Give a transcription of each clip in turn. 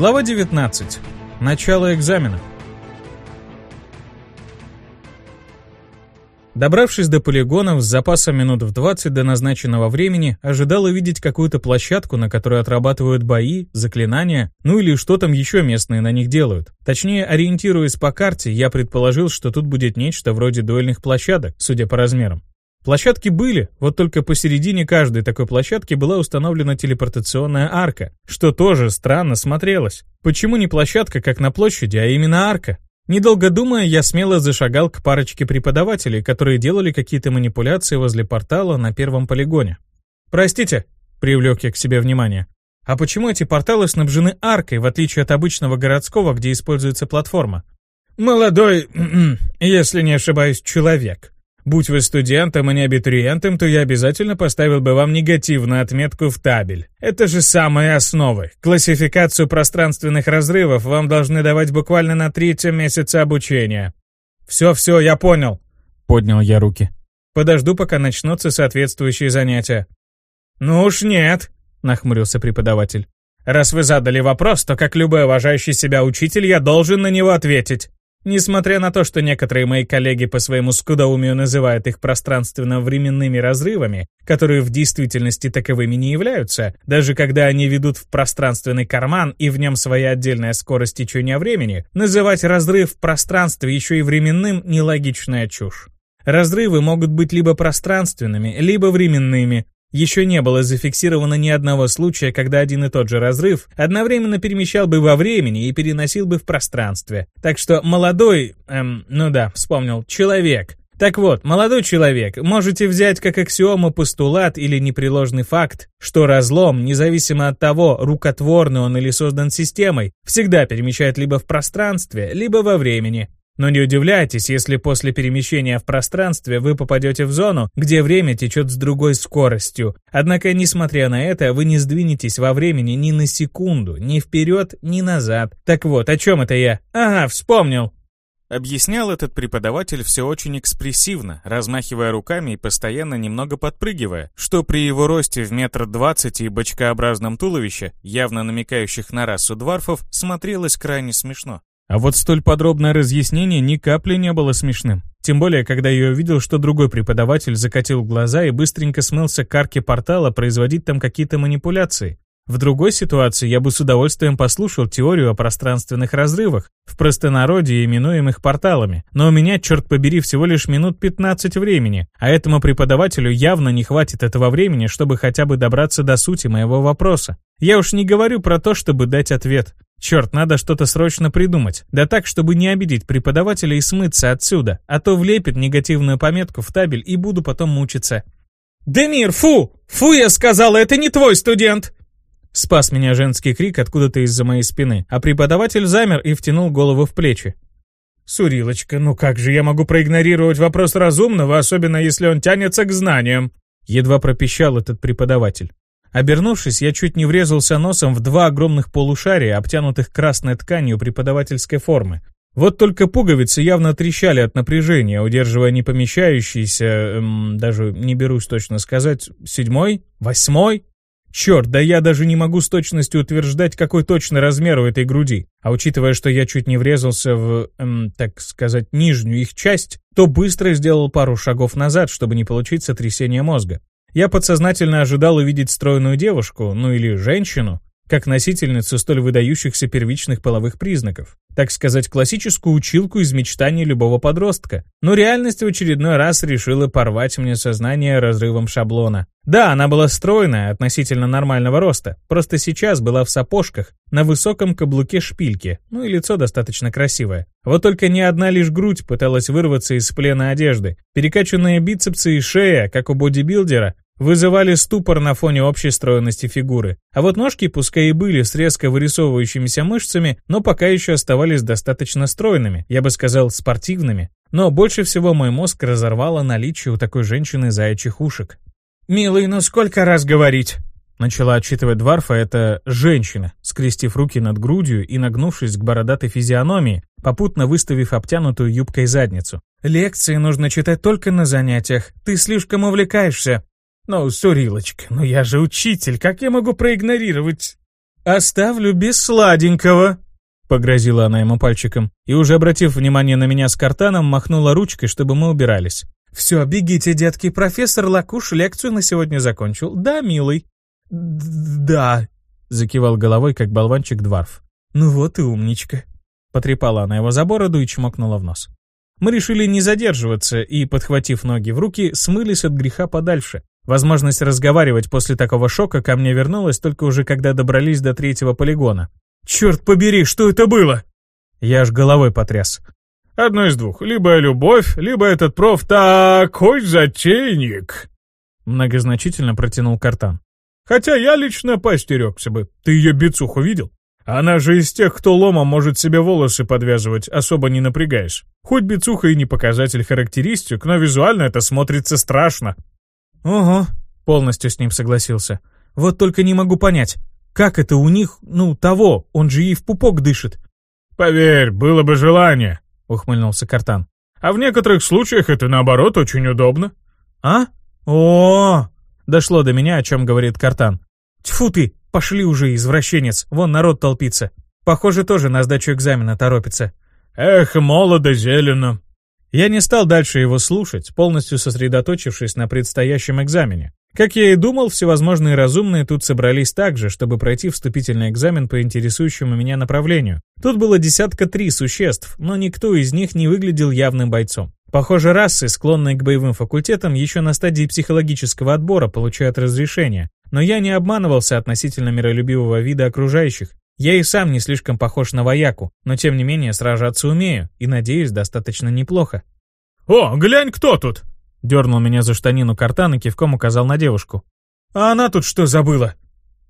Глава 19. Начало экзамена. Добравшись до полигонов с запасом минут в 20 до назначенного времени, ожидал увидеть какую-то площадку, на которой отрабатывают бои, заклинания, ну или что там еще местные на них делают. Точнее, ориентируясь по карте, я предположил, что тут будет нечто вроде дуэльных площадок, судя по размерам. Площадки были, вот только посередине каждой такой площадки была установлена телепортационная арка, что тоже странно смотрелось. Почему не площадка, как на площади, а именно арка? Недолго думая, я смело зашагал к парочке преподавателей, которые делали какие-то манипуляции возле портала на первом полигоне. «Простите», — привлек я к себе внимание, «а почему эти порталы снабжены аркой, в отличие от обычного городского, где используется платформа?» «Молодой, если не ошибаюсь, человек», Будь вы студентом, а не абитуриентом, то я обязательно поставил бы вам негативную отметку в табель. Это же самые основы. Классификацию пространственных разрывов вам должны давать буквально на третьем месяце обучения. «Все-все, я понял», — поднял я руки. «Подожду, пока начнутся соответствующие занятия». «Ну уж нет», — нахмурился преподаватель. «Раз вы задали вопрос, то, как любой уважающий себя учитель, я должен на него ответить. Несмотря на то, что некоторые мои коллеги по своему скудоумию называют их пространственно-временными разрывами, которые в действительности таковыми не являются, даже когда они ведут в пространственный карман и в нем своя отдельная скорость течения времени, называть разрыв в пространстве еще и временным – нелогичная чушь. Разрывы могут быть либо пространственными, либо временными, еще не было зафиксировано ни одного случая, когда один и тот же разрыв одновременно перемещал бы во времени и переносил бы в пространстве. Так что молодой, эм, ну да, вспомнил, человек. Так вот, молодой человек, можете взять как аксиому постулат или непреложный факт, что разлом, независимо от того, рукотворный он или создан системой, всегда перемещает либо в пространстве, либо во времени. Но не удивляйтесь, если после перемещения в пространстве вы попадете в зону, где время течет с другой скоростью. Однако, несмотря на это, вы не сдвинетесь во времени ни на секунду, ни вперед, ни назад. Так вот, о чем это я? Ага, вспомнил. Объяснял этот преподаватель все очень экспрессивно, размахивая руками и постоянно немного подпрыгивая, что при его росте в метр двадцать и бочкообразном туловище, явно намекающих на расу дварфов, смотрелось крайне смешно. А вот столь подробное разъяснение ни капли не было смешным. Тем более, когда я увидел, что другой преподаватель закатил глаза и быстренько смылся к арке портала производить там какие-то манипуляции. В другой ситуации я бы с удовольствием послушал теорию о пространственных разрывах, в простонародье именуемых порталами, но у меня, черт побери, всего лишь минут 15 времени, а этому преподавателю явно не хватит этого времени, чтобы хотя бы добраться до сути моего вопроса. Я уж не говорю про то, чтобы дать ответ. Черт, надо что-то срочно придумать. Да так, чтобы не обидеть преподавателя и смыться отсюда, а то влепит негативную пометку в табель и буду потом мучиться. «Демир, фу! Фу, я сказала, это не твой студент!» Спас меня женский крик откуда-то из-за моей спины, а преподаватель замер и втянул голову в плечи. «Сурилочка, ну как же я могу проигнорировать вопрос разумного, особенно если он тянется к знаниям?» Едва пропищал этот преподаватель. Обернувшись, я чуть не врезался носом в два огромных полушария, обтянутых красной тканью преподавательской формы. Вот только пуговицы явно трещали от напряжения, удерживая не помещающийся, эм, даже не берусь точно сказать, седьмой, восьмой. Черт, да я даже не могу с точностью утверждать, какой точно размер у этой груди. А учитывая, что я чуть не врезался в, эм, так сказать, нижнюю их часть, то быстро сделал пару шагов назад, чтобы не получить сотрясение мозга. Я подсознательно ожидал увидеть стройную девушку, ну или женщину, как носительницу столь выдающихся первичных половых признаков. Так сказать, классическую училку из мечтаний любого подростка. Но реальность в очередной раз решила порвать мне сознание разрывом шаблона. Да, она была стройная, относительно нормального роста, просто сейчас была в сапожках, на высоком каблуке шпильки, ну и лицо достаточно красивое. Вот только ни одна лишь грудь пыталась вырваться из плена одежды. Перекачанные бицепсы и шея, как у бодибилдера, вызывали ступор на фоне общей стройности фигуры. А вот ножки, пускай и были с резко вырисовывающимися мышцами, но пока еще оставались достаточно стройными, я бы сказал, спортивными. Но больше всего мой мозг разорвало наличие у такой женщины заячьих ушек. «Милый, ну сколько раз говорить?» Начала отчитывать Дварфа эта женщина, скрестив руки над грудью и нагнувшись к бородатой физиономии, попутно выставив обтянутую юбкой задницу. «Лекции нужно читать только на занятиях. Ты слишком увлекаешься. «Ну, Сурилочка, ну я же учитель, как я могу проигнорировать?» «Оставлю без сладенького», — погрозила она ему пальчиком, и уже обратив внимание на меня с картаном, махнула ручкой, чтобы мы убирались. «Все, бегите, детки, профессор Лакуш лекцию на сегодня закончил. Да, милый?» «Да», — закивал головой, как болванчик Дварф. «Ну вот и умничка». Потрепала она его за бороду и чмокнула в нос. Мы решили не задерживаться и, подхватив ноги в руки, смылись от греха подальше. Возможность разговаривать после такого шока ко мне вернулась только уже когда добрались до третьего полигона. «Черт побери, что это было?» Я аж головой потряс. «Одно из двух. Либо любовь, либо этот проф такой затейник!» Многозначительно протянул картан. «Хотя я лично постерегся бы. Ты ее бицуху видел? Она же из тех, кто ломом может себе волосы подвязывать, особо не напрягаясь. Хоть бицуха и не показатель характеристик, но визуально это смотрится страшно. «Ого», — полностью с ним согласился. «Вот только не могу понять, как это у них, ну, того, он же и в пупок дышит». «Поверь, было бы желание», — ухмыльнулся Картан. «А в некоторых случаях это, наоборот, очень удобно». «А? о, -о, -о Дошло до меня, о чем говорит Картан. «Тьфу ты, пошли уже, извращенец, вон народ толпится. Похоже, тоже на сдачу экзамена торопится». «Эх, молодо зелено», я не стал дальше его слушать, полностью сосредоточившись на предстоящем экзамене. Как я и думал, всевозможные разумные тут собрались также, чтобы пройти вступительный экзамен по интересующему меня направлению. Тут было десятка три существ, но никто из них не выглядел явным бойцом. Похоже, расы, склонные к боевым факультетам, еще на стадии психологического отбора получают разрешение. Но я не обманывался относительно миролюбивого вида окружающих. Я и сам не слишком похож на вояку, но тем не менее сражаться умею, и, надеюсь, достаточно неплохо. «О, глянь, кто тут!» Дернул меня за штанину картан и кивком указал на девушку. «А она тут что забыла?»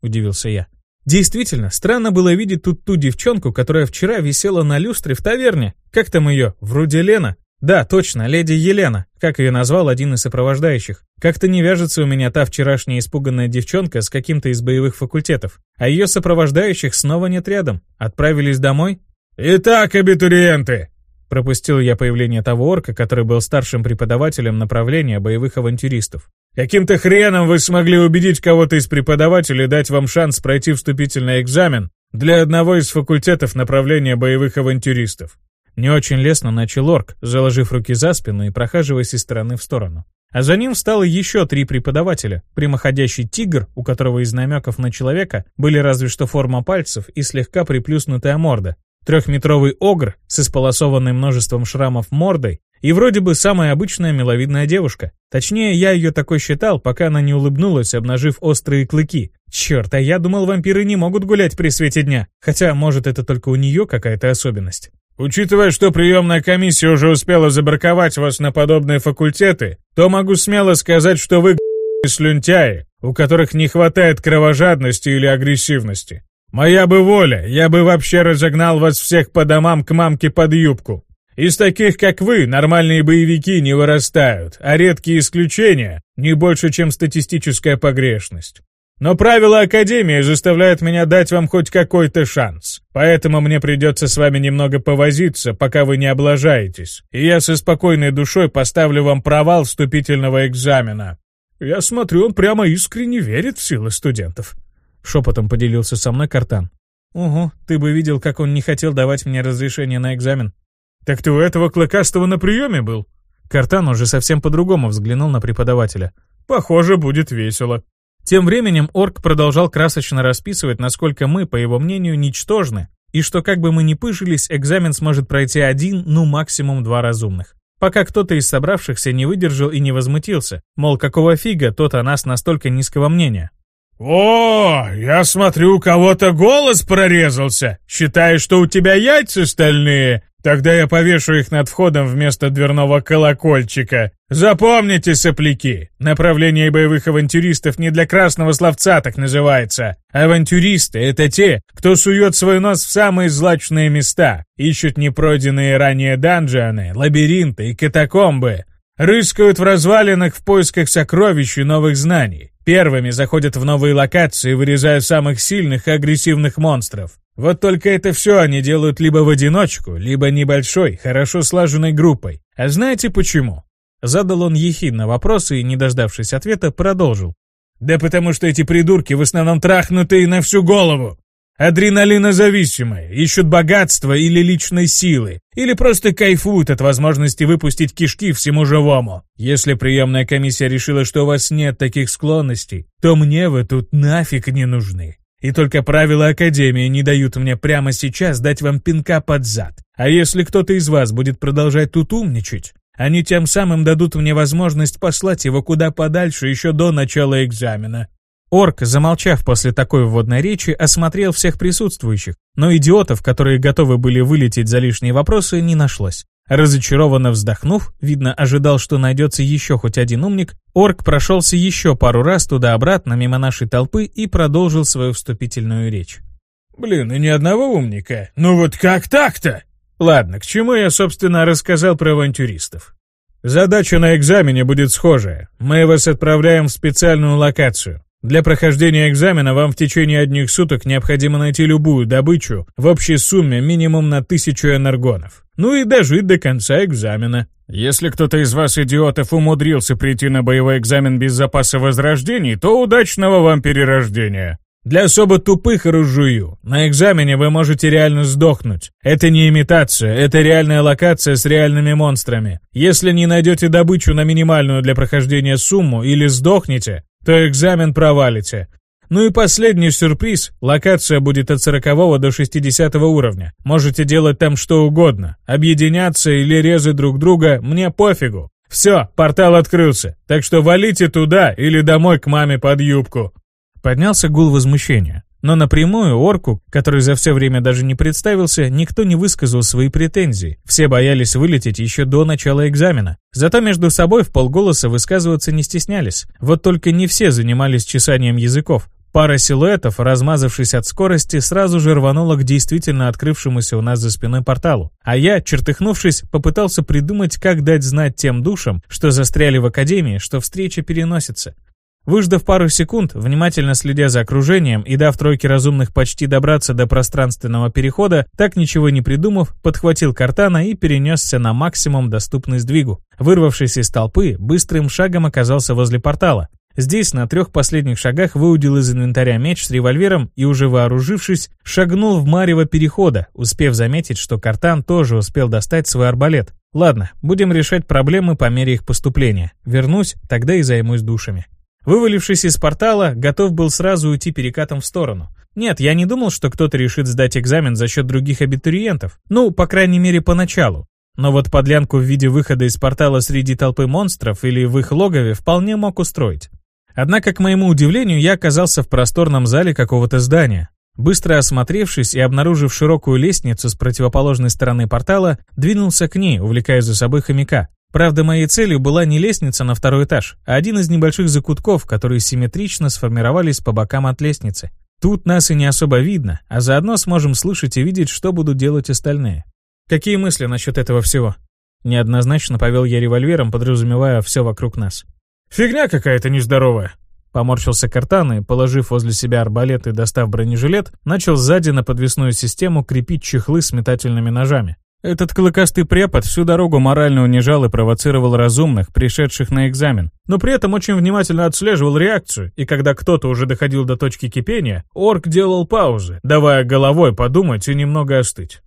Удивился я. Действительно, странно было видеть тут ту девчонку, которая вчера висела на люстре в таверне. Как там ее? Вроде Лена. Да, точно, леди Елена, как ее назвал один из сопровождающих. Как-то не вяжется у меня та вчерашняя испуганная девчонка с каким-то из боевых факультетов. А ее сопровождающих снова нет рядом. Отправились домой? «Итак, абитуриенты!» Пропустил я появление того орка, который был старшим преподавателем направления боевых авантюристов. «Каким-то хреном вы смогли убедить кого-то из преподавателей дать вам шанс пройти вступительный экзамен для одного из факультетов направления боевых авантюристов. Не очень лестно начал орк, заложив руки за спину и прохаживаясь из стороны в сторону. А за ним встало еще три преподавателя. Прямоходящий тигр, у которого из намеков на человека были разве что форма пальцев и слегка приплюснутая морда. Трехметровый огр с исполосованной множеством шрамов мордой и вроде бы самая обычная миловидная девушка. Точнее, я ее такой считал, пока она не улыбнулась, обнажив острые клыки. Черт, а я думал, вампиры не могут гулять при свете дня. Хотя, может, это только у нее какая-то особенность. Учитывая, что приемная комиссия уже успела забраковать вас на подобные факультеты, то могу смело сказать, что вы слюнтяи, у которых не хватает кровожадности или агрессивности. Моя бы воля, я бы вообще разогнал вас всех по домам к мамке под юбку. Из таких, как вы, нормальные боевики не вырастают, а редкие исключения — не больше, чем статистическая погрешность. Но правила Академии заставляют меня дать вам хоть какой-то шанс. Поэтому мне придется с вами немного повозиться, пока вы не облажаетесь. И я со спокойной душой поставлю вам провал вступительного экзамена. Я смотрю, он прямо искренне верит в силы студентов. Шепотом поделился со мной Картан. Угу, ты бы видел, как он не хотел давать мне разрешение на экзамен. Так ты у этого клыкастого на приеме был? Картан уже совсем по-другому взглянул на преподавателя. Похоже, будет весело. Тем временем орк продолжал красочно расписывать, насколько мы, по его мнению, ничтожны, и что как бы мы ни пыжились, экзамен сможет пройти один, ну максимум два разумных. Пока кто-то из собравшихся не выдержал и не возмутился, мол, какого фига тот о нас настолько низкого мнения. «О, я смотрю, у кого-то голос прорезался. Считаешь, что у тебя яйца стальные? Тогда я повешу их над входом вместо дверного колокольчика. Запомните, сопляки, направление боевых авантюристов не для красного словца так называется. Авантюристы — это те, кто сует свой нос в самые злачные места, ищут непройденные ранее данжаны, лабиринты и катакомбы, рыскают в развалинах в поисках сокровищ и новых знаний. Первыми заходят в новые локации, вырезая самых сильных и агрессивных монстров. Вот только это все они делают либо в одиночку, либо небольшой, хорошо слаженной группой. А знаете почему? Задал он ехидно вопрос и, не дождавшись ответа, продолжил. Да потому что эти придурки в основном трахнутые на всю голову. Адреналинозависимые, ищут богатства или личной силы, или просто кайфуют от возможности выпустить кишки всему живому. Если приемная комиссия решила, что у вас нет таких склонностей, то мне вы тут нафиг не нужны. И только правила Академии не дают мне прямо сейчас дать вам пинка под зад. А если кто-то из вас будет продолжать тут умничать, они тем самым дадут мне возможность послать его куда подальше еще до начала экзамена. Орк, замолчав после такой вводной речи, осмотрел всех присутствующих, но идиотов, которые готовы были вылететь за лишние вопросы, не нашлось. Разочарованно вздохнув, видно, ожидал, что найдется еще хоть один умник, орк прошелся еще пару раз туда-обратно мимо нашей толпы и продолжил свою вступительную речь. «Блин, и ни одного умника. Ну вот как так-то?» Ладно, к чему я, собственно, рассказал про авантюристов. Задача на экзамене будет схожая. Мы вас отправляем в специальную локацию. Для прохождения экзамена вам в течение одних суток необходимо найти любую добычу в общей сумме минимум на тысячу энергонов. Ну и дожить до конца экзамена. Если кто-то из вас, идиотов, умудрился прийти на боевой экзамен без запаса возрождений, то удачного вам перерождения. Для особо тупых разжую. На экзамене вы можете реально сдохнуть. Это не имитация, это реальная локация с реальными монстрами. Если не найдете добычу на минимальную для прохождения сумму или сдохнете, то экзамен провалите. Ну и последний сюрприз. Локация будет от 40 до 60 уровня. Можете делать там что угодно. Объединяться или резать друг друга, мне пофигу. Все, портал открылся. Так что валите туда или домой к маме под юбку. Поднялся гул возмущения. Но напрямую орку, который за все время даже не представился, никто не высказал свои претензии. Все боялись вылететь еще до начала экзамена. Зато между собой в полголоса высказываться не стеснялись. Вот только не все занимались чесанием языков. Пара силуэтов, размазавшись от скорости, сразу же рванула к действительно открывшемуся у нас за спиной порталу. А я, чертыхнувшись, попытался придумать, как дать знать тем душам, что застряли в академии, что встреча переносится. Выждав пару секунд, внимательно следя за окружением и дав тройке разумных почти добраться до пространственного перехода, так ничего не придумав, подхватил картана и перенесся на максимум доступный сдвигу. Вырвавшись из толпы, быстрым шагом оказался возле портала. Здесь на трех последних шагах выудил из инвентаря меч с револьвером и, уже вооружившись, шагнул в марево перехода, успев заметить, что картан тоже успел достать свой арбалет. Ладно, будем решать проблемы по мере их поступления. Вернусь, тогда и займусь душами. Вывалившись из портала, готов был сразу уйти перекатом в сторону. Нет, я не думал, что кто-то решит сдать экзамен за счет других абитуриентов. Ну, по крайней мере, поначалу. Но вот подлянку в виде выхода из портала среди толпы монстров или в их логове вполне мог устроить. Однако, к моему удивлению, я оказался в просторном зале какого-то здания. Быстро осмотревшись и обнаружив широкую лестницу с противоположной стороны портала, двинулся к ней, увлекая за собой хомяка. Правда, моей целью была не лестница на второй этаж, а один из небольших закутков, которые симметрично сформировались по бокам от лестницы. Тут нас и не особо видно, а заодно сможем слышать и видеть, что будут делать остальные. Какие мысли насчет этого всего? Неоднозначно повел я револьвером, подразумевая все вокруг нас. «Фигня какая-то нездоровая», Поморщился Картан и, положив возле себя арбалет и достав бронежилет, начал сзади на подвесную систему крепить чехлы с метательными ножами. Этот клыкастый препод всю дорогу морально унижал и провоцировал разумных, пришедших на экзамен, но при этом очень внимательно отслеживал реакцию, и когда кто-то уже доходил до точки кипения, орк делал паузы, давая головой подумать и немного остыть.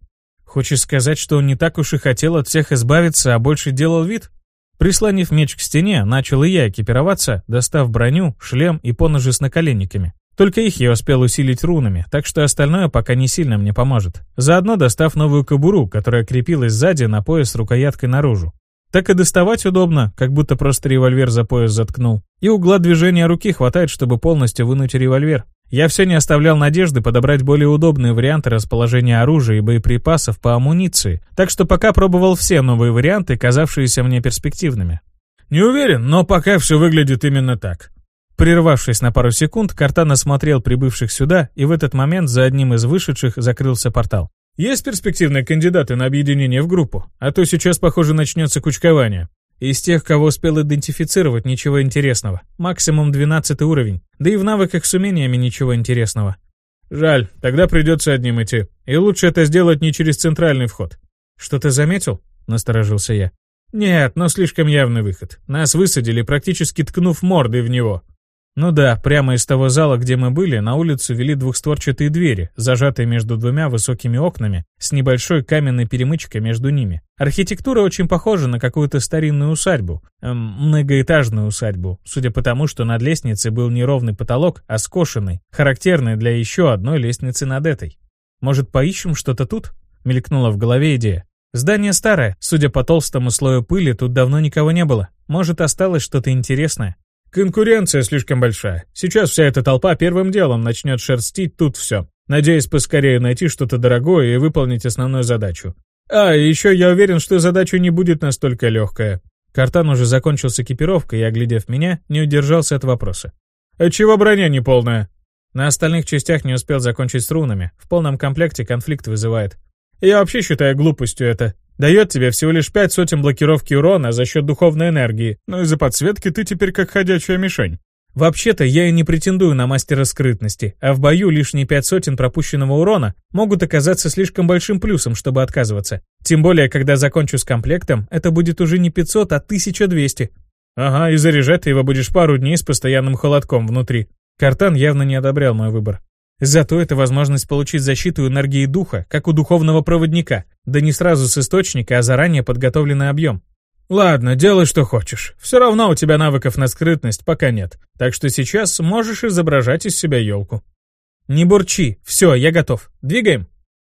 Хочешь сказать, что он не так уж и хотел от всех избавиться, а больше делал вид? Прислонив меч к стене, начал и я экипироваться, достав броню, шлем и поножи с наколенниками. Только их я успел усилить рунами, так что остальное пока не сильно мне поможет. Заодно достав новую кобуру, которая крепилась сзади на пояс рукояткой наружу. Так и доставать удобно, как будто просто револьвер за пояс заткнул. И угла движения руки хватает, чтобы полностью вынуть револьвер. Я все не оставлял надежды подобрать более удобные варианты расположения оружия и боеприпасов по амуниции, так что пока пробовал все новые варианты, казавшиеся мне перспективными. Не уверен, но пока все выглядит именно так. Прервавшись на пару секунд, Картан осмотрел прибывших сюда, и в этот момент за одним из вышедших закрылся портал. «Есть перспективные кандидаты на объединение в группу? А то сейчас, похоже, начнется кучкование». Из тех, кого успел идентифицировать, ничего интересного. Максимум 12 уровень. Да и в навыках с умениями ничего интересного. Жаль, тогда придется одним идти. И лучше это сделать не через центральный вход. Что ты заметил? Насторожился я. Нет, но слишком явный выход. Нас высадили, практически ткнув мордой в него. Ну да, прямо из того зала, где мы были, на улицу вели двухстворчатые двери, зажатые между двумя высокими окнами, с небольшой каменной перемычкой между ними. Архитектура очень похожа на какую-то старинную усадьбу, эм, многоэтажную усадьбу, судя по тому, что над лестницей был не ровный потолок, а скошенный, характерный для еще одной лестницы над этой. Может, поищем что-то тут? Мелькнула в голове идея. Здание старое, судя по толстому слою пыли, тут давно никого не было. Может, осталось что-то интересное. Конкуренция слишком большая. Сейчас вся эта толпа первым делом начнет шерстить тут все. Надеюсь поскорее найти что-то дорогое и выполнить основную задачу. А, еще я уверен, что задача не будет настолько легкая. Картан уже закончил с экипировкой и, оглядев меня, не удержался от вопроса. «А чего броня не полная?» На остальных частях не успел закончить с рунами. В полном комплекте конфликт вызывает. Я вообще считаю глупостью это. Дает тебе всего лишь пять сотен блокировки урона за счет духовной энергии, но из-за подсветки ты теперь как ходячая мишень. Вообще-то я и не претендую на мастера скрытности, а в бою лишние пять сотен пропущенного урона могут оказаться слишком большим плюсом, чтобы отказываться. Тем более, когда закончу с комплектом, это будет уже не 500, а 1200. Ага, и заряжать ты его будешь пару дней с постоянным холодком внутри. Картан явно не одобрял мой выбор. Зато это возможность получить защиту энергии духа, как у духовного проводника, да не сразу с источника, а заранее подготовленный объем. Ладно, делай что хочешь. Все равно у тебя навыков на скрытность пока нет, так что сейчас можешь изображать из себя елку. Не бурчи, все, я готов. Двигаем?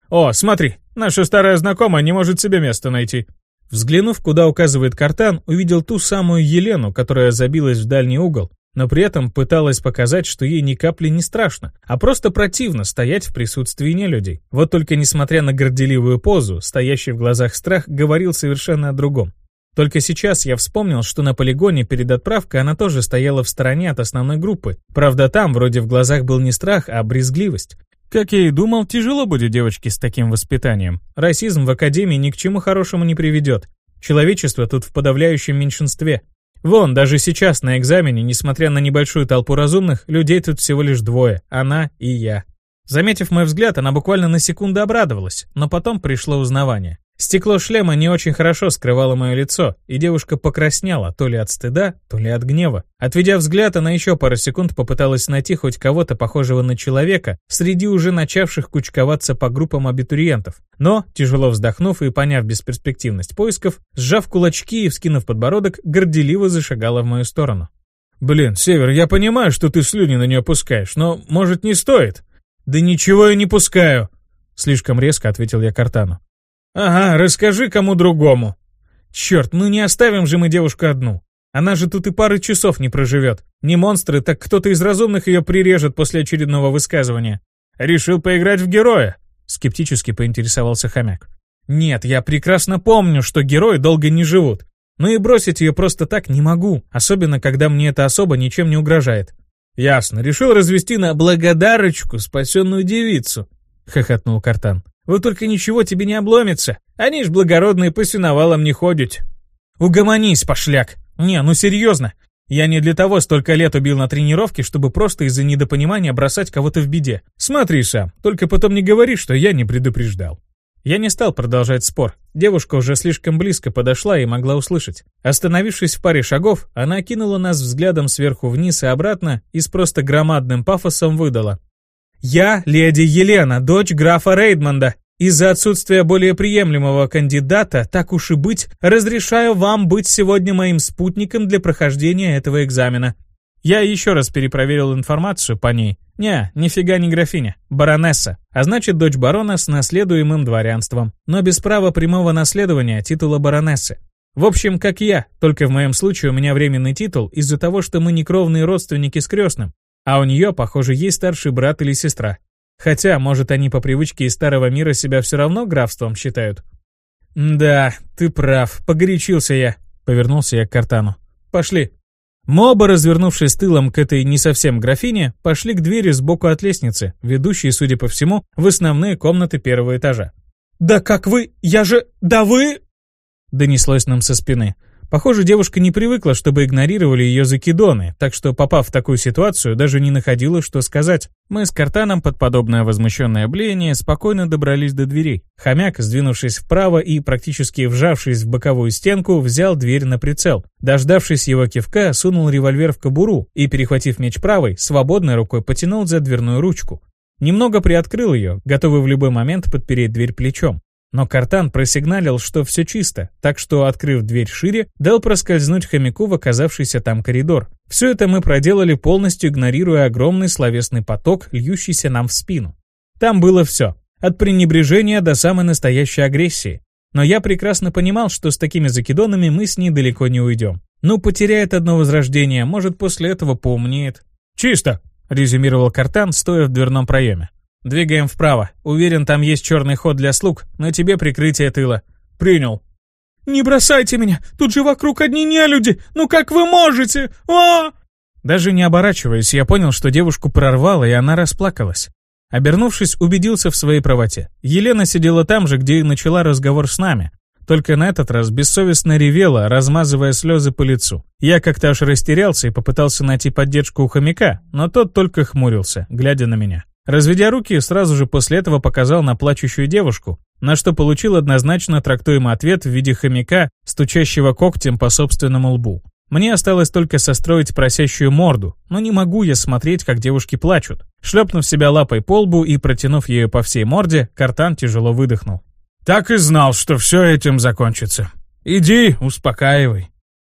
О, смотри, наша старая знакомая не может себе места найти. Взглянув, куда указывает картан, увидел ту самую Елену, которая забилась в дальний угол, но при этом пыталась показать, что ей ни капли не страшно, а просто противно стоять в присутствии нелюдей. Вот только несмотря на горделивую позу, стоящий в глазах страх говорил совершенно о другом. Только сейчас я вспомнил, что на полигоне перед отправкой она тоже стояла в стороне от основной группы. Правда, там вроде в глазах был не страх, а брезгливость. Как я и думал, тяжело будет девочке с таким воспитанием. Расизм в Академии ни к чему хорошему не приведет. Человечество тут в подавляющем меньшинстве. Вон, даже сейчас на экзамене, несмотря на небольшую толпу разумных, людей тут всего лишь двое, она и я. Заметив мой взгляд, она буквально на секунду обрадовалась, но потом пришло узнавание. Стекло шлема не очень хорошо скрывало мое лицо, и девушка покраснела то ли от стыда, то ли от гнева. Отведя взгляд, она еще пару секунд попыталась найти хоть кого-то похожего на человека среди уже начавших кучковаться по группам абитуриентов. Но, тяжело вздохнув и поняв бесперспективность поисков, сжав кулачки и вскинув подбородок, горделиво зашагала в мою сторону. «Блин, Север, я понимаю, что ты слюни на нее пускаешь, но, может, не стоит?» «Да ничего я не пускаю!» Слишком резко ответил я Картану. «Ага, расскажи кому другому». «Черт, ну не оставим же мы девушку одну. Она же тут и пары часов не проживет. Не монстры, так кто-то из разумных ее прирежет после очередного высказывания. Решил поиграть в героя?» Скептически поинтересовался хомяк. «Нет, я прекрасно помню, что герои долго не живут. Но и бросить ее просто так не могу, особенно когда мне это особо ничем не угрожает». «Ясно, решил развести на благодарочку спасенную девицу», — хохотнул Картан. Вот только ничего тебе не обломится. Они ж благородные по сеновалам не ходят. Угомонись, пошляк. Не, ну серьезно. Я не для того столько лет убил на тренировке, чтобы просто из-за недопонимания бросать кого-то в беде. Смотри сам, только потом не говори, что я не предупреждал. Я не стал продолжать спор. Девушка уже слишком близко подошла и могла услышать. Остановившись в паре шагов, она окинула нас взглядом сверху вниз и обратно и с просто громадным пафосом выдала. «Я леди Елена, дочь графа Рейдмонда. Из-за отсутствия более приемлемого кандидата, так уж и быть, разрешаю вам быть сегодня моим спутником для прохождения этого экзамена». Я еще раз перепроверил информацию по ней. Не, нифига не графиня, баронесса, а значит дочь барона с наследуемым дворянством, но без права прямого наследования титула баронессы. В общем, как я, только в моем случае у меня временный титул из-за того, что мы не кровные родственники с крестным, а у нее, похоже, есть старший брат или сестра. Хотя, может, они по привычке из старого мира себя все равно графством считают. «Да, ты прав, погорячился я», — повернулся я к Картану. «Пошли». Мы оба, развернувшись тылом к этой не совсем графине, пошли к двери сбоку от лестницы, ведущей, судя по всему, в основные комнаты первого этажа. «Да как вы? Я же... Да вы...» Донеслось нам со спины. Похоже, девушка не привыкла, чтобы игнорировали ее закидоны, так что, попав в такую ситуацию, даже не находила, что сказать. Мы с Картаном под подобное возмущенное блеяние спокойно добрались до дверей. Хомяк, сдвинувшись вправо и практически вжавшись в боковую стенку, взял дверь на прицел. Дождавшись его кивка, сунул револьвер в кобуру и, перехватив меч правой, свободной рукой потянул за дверную ручку. Немного приоткрыл ее, готовый в любой момент подпереть дверь плечом. Но Картан просигналил, что все чисто, так что, открыв дверь шире, дал проскользнуть хомяку в оказавшийся там коридор. Все это мы проделали полностью игнорируя огромный словесный поток, льющийся нам в спину. Там было все. От пренебрежения до самой настоящей агрессии. Но я прекрасно понимал, что с такими закидонами мы с ней далеко не уйдем. Ну, потеряет одно возрождение, может, после этого поумнеет. «Чисто!» — резюмировал Картан, стоя в дверном проеме. «Двигаем вправо. Уверен, там есть черный ход для слуг, но тебе прикрытие тыла». «Принял». «Не бросайте меня! Тут же вокруг одни нелюди! Ну как вы можете? а Даже не оборачиваясь, я понял, что девушку прорвало, и она расплакалась. Обернувшись, убедился в своей правоте. Елена сидела там же, где и начала разговор с нами. Только на этот раз бессовестно ревела, размазывая слезы по лицу. Я как-то аж растерялся и попытался найти поддержку у хомяка, но тот только хмурился, глядя на меня. Разведя руки, сразу же после этого показал на плачущую девушку, на что получил однозначно трактуемый ответ в виде хомяка, стучащего когтем по собственному лбу. Мне осталось только состроить просящую морду, но не могу я смотреть, как девушки плачут. Шлепнув себя лапой по лбу и протянув ее по всей морде, Картан тяжело выдохнул. «Так и знал, что все этим закончится. Иди, успокаивай».